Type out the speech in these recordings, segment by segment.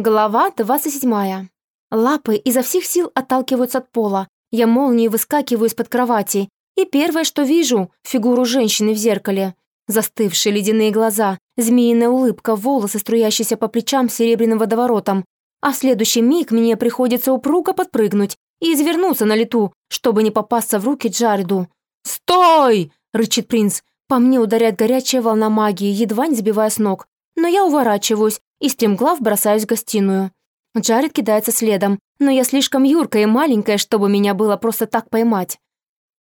Глава 27. Лапы изо всех сил отталкиваются от пола. Я молнией выскакиваю из-под кровати. И первое, что вижу — фигуру женщины в зеркале. Застывшие ледяные глаза, змеиная улыбка, волосы, струящиеся по плечам серебряным водоворотом. А в следующий миг мне приходится упруго подпрыгнуть и извернуться на лету, чтобы не попасться в руки Джареду. «Стой!» — рычит принц. По мне ударяет горячая волна магии, едва не сбивая с ног. Но я уворачиваюсь, и стремглав бросаюсь в гостиную. Джаред кидается следом, но я слишком юркая и маленькая, чтобы меня было просто так поймать.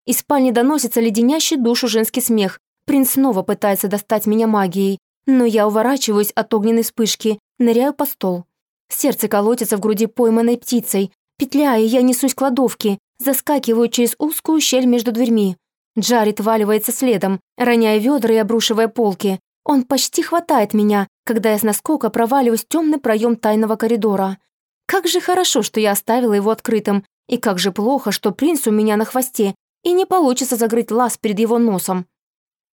Из спальни доносится леденящий душу женский смех. Принц снова пытается достать меня магией, но я уворачиваюсь от огненной вспышки, ныряю по стол. Сердце колотится в груди пойманной птицей. Петляя, я несусь к кладовке, заскакиваю через узкую щель между дверьми. Джаред валивается следом, роняя ведра и обрушивая полки. Он почти хватает меня, когда я с наскока проваливаюсь в темный проем тайного коридора. Как же хорошо, что я оставила его открытым, и как же плохо, что принц у меня на хвосте, и не получится закрыть лаз перед его носом.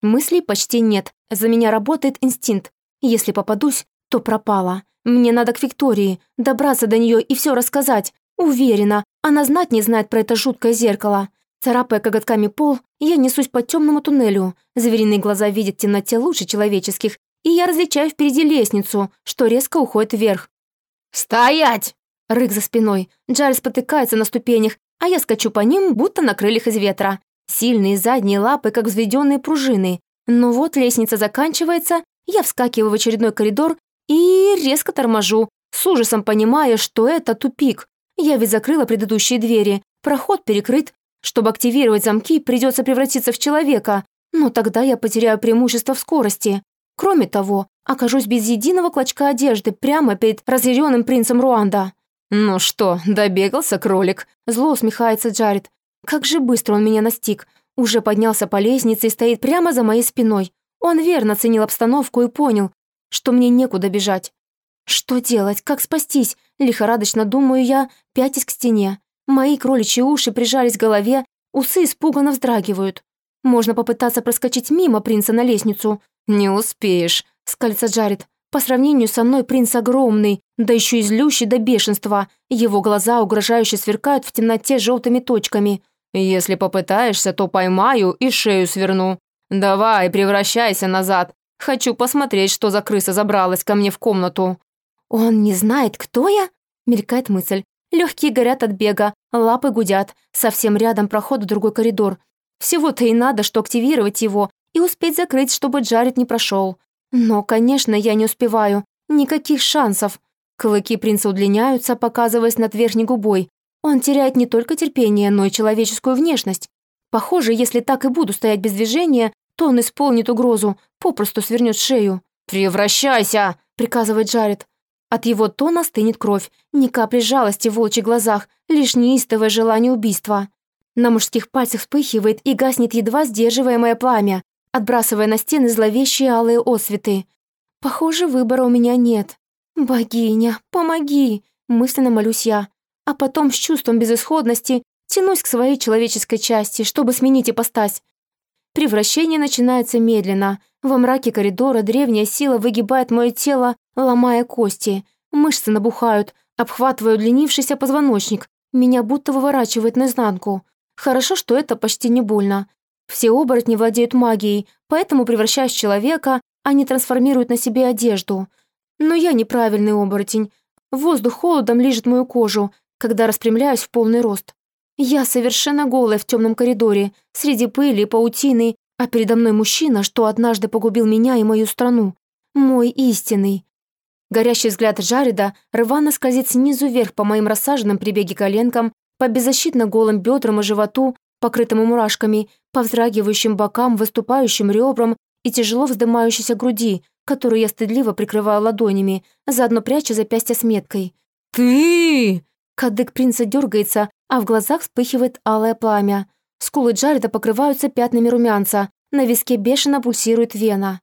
Мыслей почти нет, за меня работает инстинкт. Если попадусь, то пропала. Мне надо к Виктории, добраться до нее и все рассказать. Уверена, она знать не знает про это жуткое зеркало. Царапая коготками пол, я несусь по темному туннелю. Звериные глаза видят в темноте лучше человеческих, и я различаю впереди лестницу, что резко уходит вверх. «Стоять!» — рык за спиной. Джаред спотыкается на ступенях, а я скачу по ним, будто на крыльях из ветра. Сильные задние лапы, как взведенные пружины. Но вот лестница заканчивается, я вскакиваю в очередной коридор и резко торможу, с ужасом понимая, что это тупик. Я ведь закрыла предыдущие двери, проход перекрыт, чтобы активировать замки, придется превратиться в человека, но тогда я потеряю преимущество в скорости. Кроме того, окажусь без единого клочка одежды прямо перед разъяренным принцем Руанда. «Ну что, добегался кролик?» Зло усмехается Джаред. «Как же быстро он меня настиг. Уже поднялся по лестнице и стоит прямо за моей спиной. Он верно оценил обстановку и понял, что мне некуда бежать. Что делать? Как спастись? Лихорадочно думаю я, пятясь к стене. Мои кроличьи уши прижались к голове, усы испуганно вздрагивают. Можно попытаться проскочить мимо принца на лестницу. «Не успеешь», — скалится Джаред. По сравнению со мной принц огромный, да еще и злющий до бешенства. Его глаза угрожающе сверкают в темноте желтыми точками. «Если попытаешься, то поймаю и шею сверну. Давай, превращайся назад. Хочу посмотреть, что за крыса забралась ко мне в комнату». «Он не знает, кто я?» — мелькает мысль. Легкие горят от бега, лапы гудят. Совсем рядом проход в другой коридор. Всего-то и надо, что активировать его и успеть закрыть, чтобы Джаред не прошел. Но, конечно, я не успеваю. Никаких шансов. Клыки принца удлиняются, показываясь над верхней губой. Он теряет не только терпение, но и человеческую внешность. Похоже, если так и буду стоять без движения, то он исполнит угрозу, попросту свернет шею. «Превращайся!» — приказывает Джаред. От его тона стынет кровь, ни капли жалости в волчьих глазах, лишь неистовое желание убийства. На мужских пальцах вспыхивает и гаснет едва сдерживаемое пламя, отбрасывая на стены зловещие алые осветы. Похоже, выбора у меня нет. «Богиня, помоги!» — мысленно молюсь я. А потом с чувством безысходности тянусь к своей человеческой части, чтобы сменить ипостась. Превращение начинается медленно. Во мраке коридора древняя сила выгибает мое тело, ломая кости. Мышцы набухают, обхватываю удлинившийся позвоночник. Меня будто выворачивает наизнанку. Хорошо, что это почти не больно. Все оборотни владеют магией, поэтому, превращаясь в человека, они трансформируют на себе одежду. Но я неправильный оборотень. Воздух холодом лижет мою кожу, когда распрямляюсь в полный рост. Я совершенно голая в темном коридоре, среди пыли и паутины, а передо мной мужчина, что однажды погубил меня и мою страну. Мой истинный. Горящий взгляд Джареда рвано скользит снизу вверх по моим рассаженным при беге коленкам, по беззащитно голым бедрам и животу, покрытому мурашками, по вздрагивающим бокам, выступающим ребрам и тяжело вздымающейся груди, которую я стыдливо прикрываю ладонями, заодно пряча запястье с меткой. «Ты!» Кадык принца дергается, а в глазах вспыхивает алое пламя. Скулы Джареда покрываются пятнами румянца, на виске бешено пульсирует вена.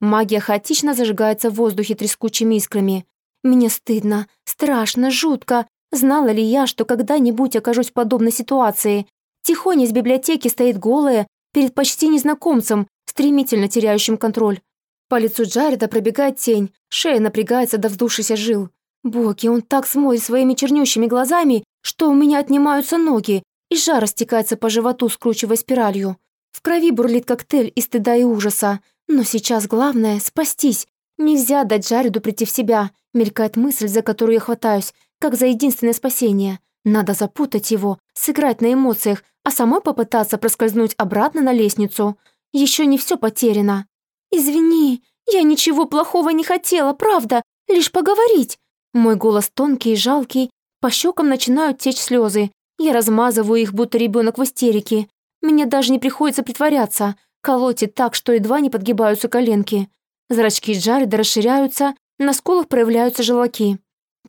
Магия хаотично зажигается в воздухе трескучими искрами. Мне стыдно, страшно, жутко. Знала ли я, что когда-нибудь окажусь в подобной ситуации? Тихоня из библиотеки стоит голая перед почти незнакомцем, стремительно теряющим контроль. По лицу Джареда пробегает тень, шея напрягается до вздувшейся жил. Боги, он так смотрит своими чернющими глазами, что у меня отнимаются ноги, и жар растекается по животу, скручивая спиралью. В крови бурлит коктейль из стыда и ужаса. Но сейчас главное — спастись. Нельзя дать Джареду прийти в себя, мелькает мысль, за которую я хватаюсь, как за единственное спасение. Надо запутать его, сыграть на эмоциях, а самой попытаться проскользнуть обратно на лестницу. Еще не все потеряно. «Извини, я ничего плохого не хотела, правда, лишь поговорить». Мой голос тонкий и жалкий, по щекам начинают течь слезы. Я размазываю их, будто ребенок в истерике. Мне даже не приходится притворяться. Колотит так, что едва не подгибаются коленки. Зрачки Джареда расширяются, на скулах проявляются желаки.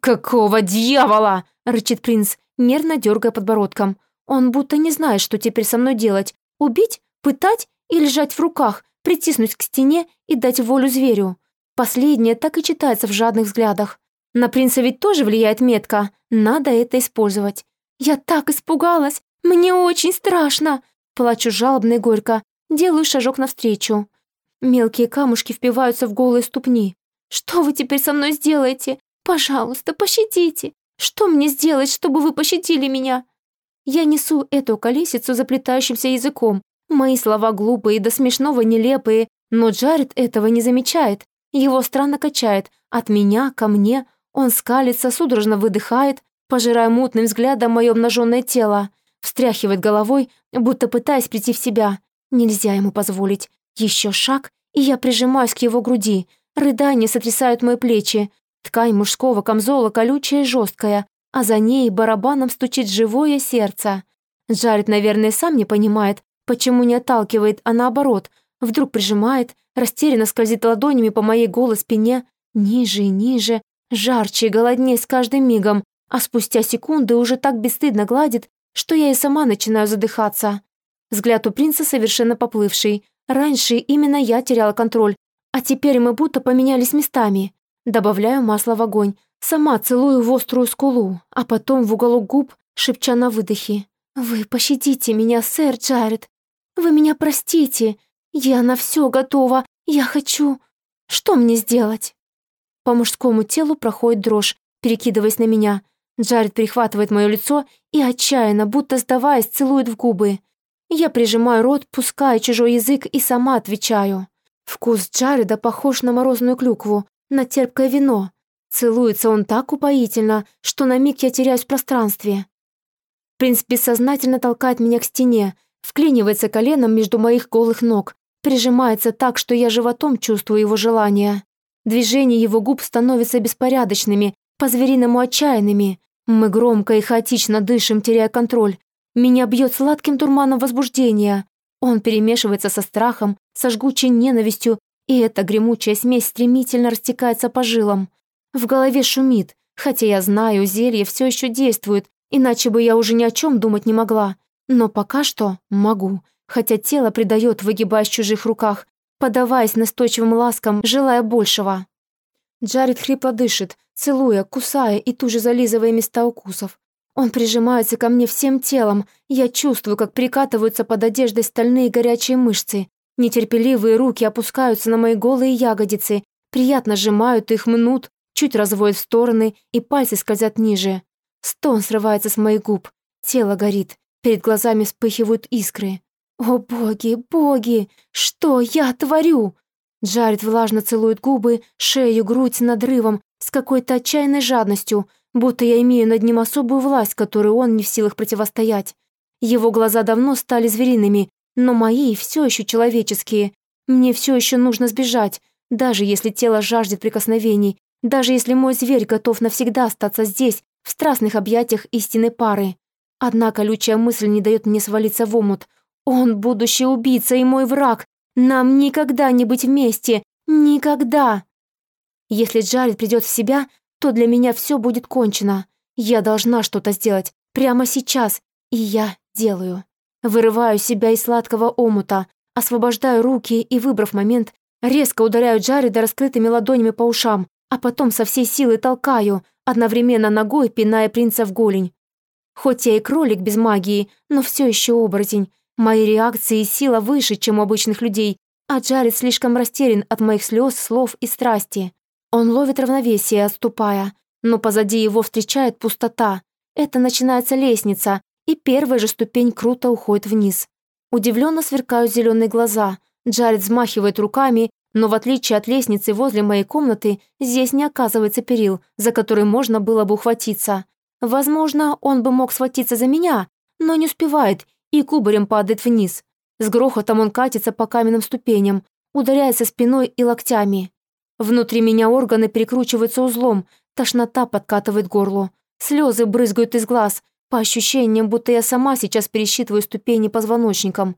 «Какого дьявола!» — рычит принц, нервно дергая подбородком. Он будто не знает, что теперь со мной делать. Убить, пытать и лежать в руках, притиснуть к стене и дать волю зверю. Последнее так и читается в жадных взглядах. На принца ведь тоже влияет метка. Надо это использовать. Я так испугалась. Мне очень страшно. Плачу жалобно и горько. Делаю шажок навстречу. Мелкие камушки впиваются в голые ступни. Что вы теперь со мной сделаете? Пожалуйста, пощадите. Что мне сделать, чтобы вы пощадили меня? Я несу эту колесицу заплетающимся языком. Мои слова глупые до смешного нелепые, но Джаред этого не замечает. Его странно качает. От меня ко мне, он скалится, судорожно выдыхает, пожирая мутным взглядом мое обнаженное тело, встряхивает головой, будто пытаясь прийти в себя. Нельзя ему позволить. Еще шаг, и я прижимаюсь к его груди. Рыдания сотрясают мои плечи. Ткань мужского камзола колючая и жесткая, а за ней барабаном стучит живое сердце. Джаред, наверное, сам не понимает, почему не отталкивает, а наоборот, вдруг прижимает, растерянно скользит ладонями по моей голой спине, ниже и ниже, жарче и голоднее с каждым мигом, а спустя секунды уже так бесстыдно гладит, что я и сама начинаю задыхаться. Взгляд у принца совершенно поплывший. Раньше именно я теряла контроль, а теперь мы будто поменялись местами. Добавляю масло в огонь, сама целую в острую скулу, а потом в уголок губ, шепча на выдохе. «Вы пощадите меня, сэр Джаред. Вы меня простите. Я на все готова. Я хочу... Что мне сделать?» По мужскому телу проходит дрожь, перекидываясь на меня. Джаред перехватывает мое лицо и отчаянно, будто сдаваясь, целует в губы. Я прижимаю рот, пуская чужой язык и сама отвечаю. Вкус Джареда похож на морозную клюкву, на терпкое вино. Целуется он так упоительно, что на миг я теряюсь в пространстве. Принц бессознательно толкает меня к стене, вклинивается коленом между моих голых ног, прижимается так, что я животом чувствую его желание. Движения его губ становятся беспорядочными, по-звериному отчаянными. Мы громко и хаотично дышим, теряя контроль. Меня бьет сладким дурманом возбуждения. Он перемешивается со страхом, со жгучей ненавистью, и эта гремучая смесь стремительно растекается по жилам. В голове шумит, хотя я знаю, зелье все еще действует, иначе бы я уже ни о чем думать не могла. Но пока что могу, хотя тело предает, выгибаясь в чужих руках, подаваясь настойчивым ласкам, желая большего. Джаред хрипло дышит, целуя, кусая и туже зализывая места укусов. Он прижимается ко мне всем телом, я чувствую, как прикатываются под одеждой стальные горячие мышцы. Нетерпеливые руки опускаются на мои голые ягодицы, приятно сжимают их, мнут, чуть разводят в стороны, и пальцы скользят ниже. Стон срывается с моих губ, тело горит, перед глазами вспыхивают искры. «О боги, боги, что я творю?» Джаред влажно целует губы, шею, грудь надрывом, с какой-то отчаянной жадностью, будто я имею над ним особую власть, которую он не в силах противостоять. Его глаза давно стали звериными, но мои все еще человеческие. Мне все еще нужно сбежать, даже если тело жаждет прикосновений, даже если мой зверь готов навсегда остаться здесь, в страстных объятиях истинной пары. Одна колючая мысль не дает мне свалиться в омут, он будущий убийца и мой враг. Нам никогда не быть вместе. Никогда. Если Джаред придет в себя, то для меня все будет кончено. Я должна что-то сделать. Прямо сейчас. И я делаю. Вырываю себя из сладкого омута, освобождаю руки и, выбрав момент, резко ударяю Джареда раскрытыми ладонями по ушам, а потом со всей силы толкаю, одновременно ногой пиная принца в голень. Хоть я и кролик без магии, но все еще оборотень, Мои реакции и сила выше, чем у обычных людей, а Джаред слишком растерян от моих слез, слов и страсти. Он ловит равновесие, отступая, но позади его встречает пустота. Это начинается лестница, и первая же ступень круто уходит вниз. Удивленно сверкают зеленые глаза. Джаред взмахивает руками, но в отличие от лестницы возле моей комнаты, здесь не оказывается перил, за который можно было бы ухватиться. Возможно, он бы мог схватиться за меня, но не успевает и кубарем падает вниз. С грохотом он катится по каменным ступеням, ударяется спиной и локтями. Внутри меня органы перекручиваются узлом, тошнота подкатывает горло. Слезы брызгают из глаз, по ощущениям, будто я сама сейчас пересчитываю ступени позвоночником.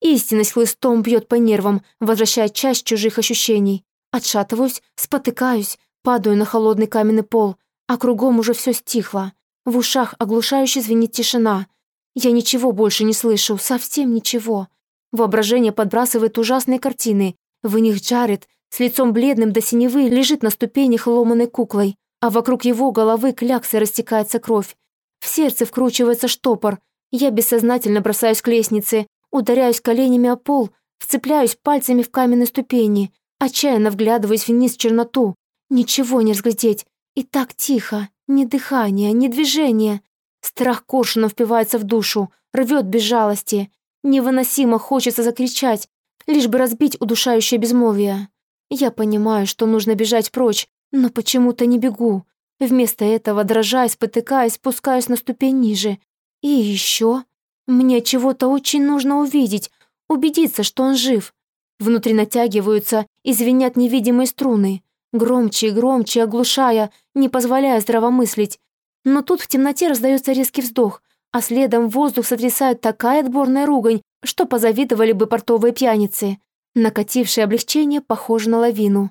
Истинность хлыстом бьет по нервам, возвращая часть чужих ощущений. Отшатываюсь, спотыкаюсь, падаю на холодный каменный пол, а кругом уже все стихло. В ушах оглушающе звенит тишина. Я ничего больше не слышу, совсем ничего. Воображение подбрасывает ужасные картины. В них Джаред с лицом бледным до синевы лежит на ступенях ломаной куклой, а вокруг его головы кляксой растекается кровь. В сердце вкручивается штопор. Я бессознательно бросаюсь к лестнице, Ударяюсь коленями о пол, вцепляюсь пальцами в каменные ступени, отчаянно вглядываясь вниз в черноту. Ничего не разглядеть. И так тихо. Ни дыхания, ни движения. Страх коршуном впивается в душу, рвет без жалости. Невыносимо хочется закричать, лишь бы разбить удушающее безмолвие. Я понимаю, что нужно бежать прочь, но почему-то не бегу. Вместо этого, дрожа спотыкаясь, спускаюсь на ступень ниже. И еще мне чего-то очень нужно увидеть, убедиться, что он жив. Внутри натягиваются и звенят невидимые струны, громче и громче, оглушая, не позволяя здравомыслить. Но тут в темноте раздается резкий вздох, а следом воздух сотрясает такая отборная ругань, что позавидовали бы портовые пьяницы. Накатившее облегчение похоже на лавину.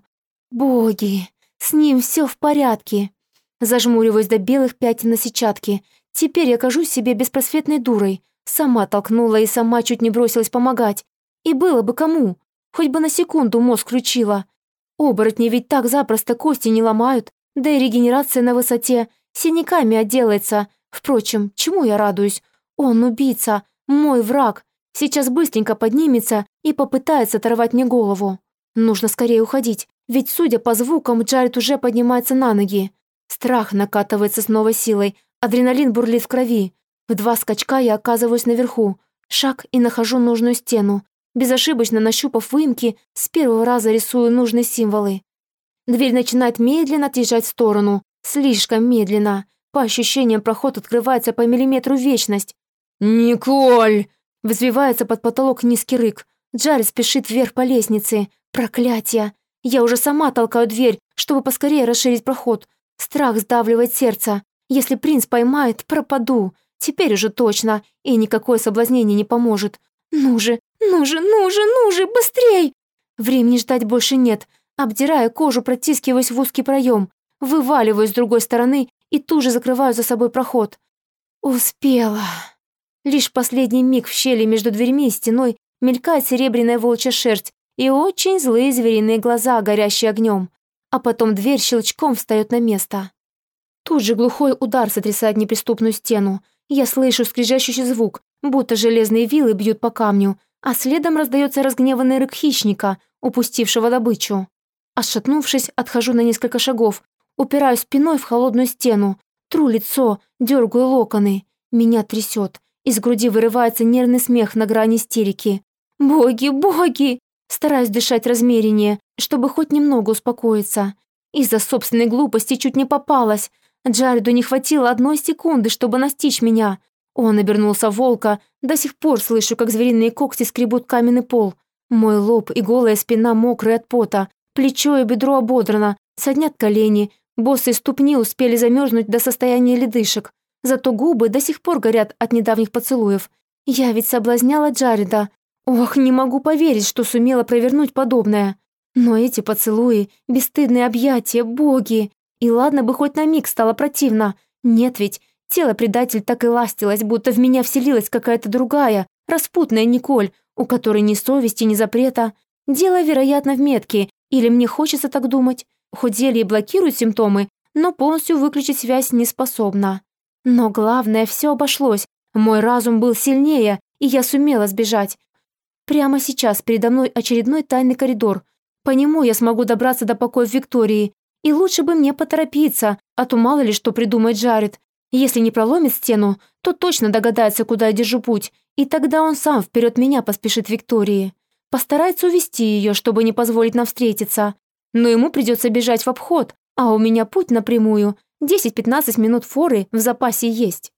Боги, с ним все в порядке. Зажмуриваюсь до белых пятен на сетчатке. Теперь я кажусь себе беспросветной дурой. Сама толкнула и сама чуть не бросилась помогать. И было бы кому. Хоть бы на секунду мозг включила. Оборотни ведь так запросто кости не ломают, да и регенерация на высоте синяками отделается. Впрочем, чему я радуюсь? Он убийца, мой враг. Сейчас быстренько поднимется и попытается оторвать мне голову. Нужно скорее уходить, ведь, судя по звукам, Джаред уже поднимается на ноги. Страх накатывается с новой силой, адреналин бурлит в крови. В два скачка я оказываюсь наверху. Шаг и нахожу нужную стену. Безошибочно нащупав выемки, с первого раза рисую нужные символы. Дверь начинает медленно отъезжать в сторону. Слишком медленно. По ощущениям, проход открывается по миллиметру вечность. «Николь!» Взвивается под потолок низкий рык. Джарри спешит вверх по лестнице. Проклятие! Я уже сама толкаю дверь, чтобы поскорее расширить проход. Страх сдавливает сердце. Если принц поймает, пропаду. Теперь уже точно, и никакое соблазнение не поможет. Ну же, ну же, ну же, ну же, быстрей! Времени ждать больше нет. Обдирая кожу, протискиваюсь в узкий проем, вываливаюсь с другой стороны и тут же закрываю за собой проход. Успела. Лишь последний миг в щели между дверьми и стеной мелькает серебряная волчья шерсть и очень злые звериные глаза, горящие огнем. А потом дверь щелчком встает на место. Тут же глухой удар сотрясает неприступную стену, я слышу скрижащущий звук, будто железные вилы бьют по камню, а следом раздается разгневанный рык хищника, упустившего добычу. Отшатнувшись, отхожу на несколько шагов, упираюсь спиной в холодную стену, тру лицо, дергаю локоны. Меня трясет. Из груди вырывается нервный смех на грани истерики. «Боги, боги!» Стараюсь дышать размереннее, чтобы хоть немного успокоиться. Из-за собственной глупости чуть не попалась, Джареду не хватило одной секунды, чтобы настичь меня. Он обернулся волка, до сих пор слышу, как звериные когти скребут каменный пол. Мой лоб и голая спина мокрые от пота, плечо и бедро ободрано, соднят колени, босые ступни успели замерзнуть до состояния ледышек. Зато губы до сих пор горят от недавних поцелуев. Я ведь соблазняла Джареда. Ох, не могу поверить, что сумела провернуть подобное. Но эти поцелуи, бесстыдные объятия, боги, и ладно бы хоть на миг стало противно. Нет ведь, тело предатель так и ластилось, будто в меня вселилась какая-то другая, распутная Николь, у которой ни совести, ни запрета. Дело, вероятно, в метке, или мне хочется так думать. Хоть зелье блокирует симптомы, но полностью выключить связь не способна. Но главное, все обошлось. Мой разум был сильнее, и я сумела сбежать. Прямо сейчас передо мной очередной тайный коридор. По нему я смогу добраться до покоя Виктории, И лучше бы мне поторопиться, а то мало ли что придумает Джаред. Если не проломит стену, то точно догадается, куда я держу путь, и тогда он сам вперед меня поспешит Виктории. Постарается увести ее, чтобы не позволить нам встретиться. Но ему придется бежать в обход, а у меня путь напрямую. 10-15 минут форы в запасе есть.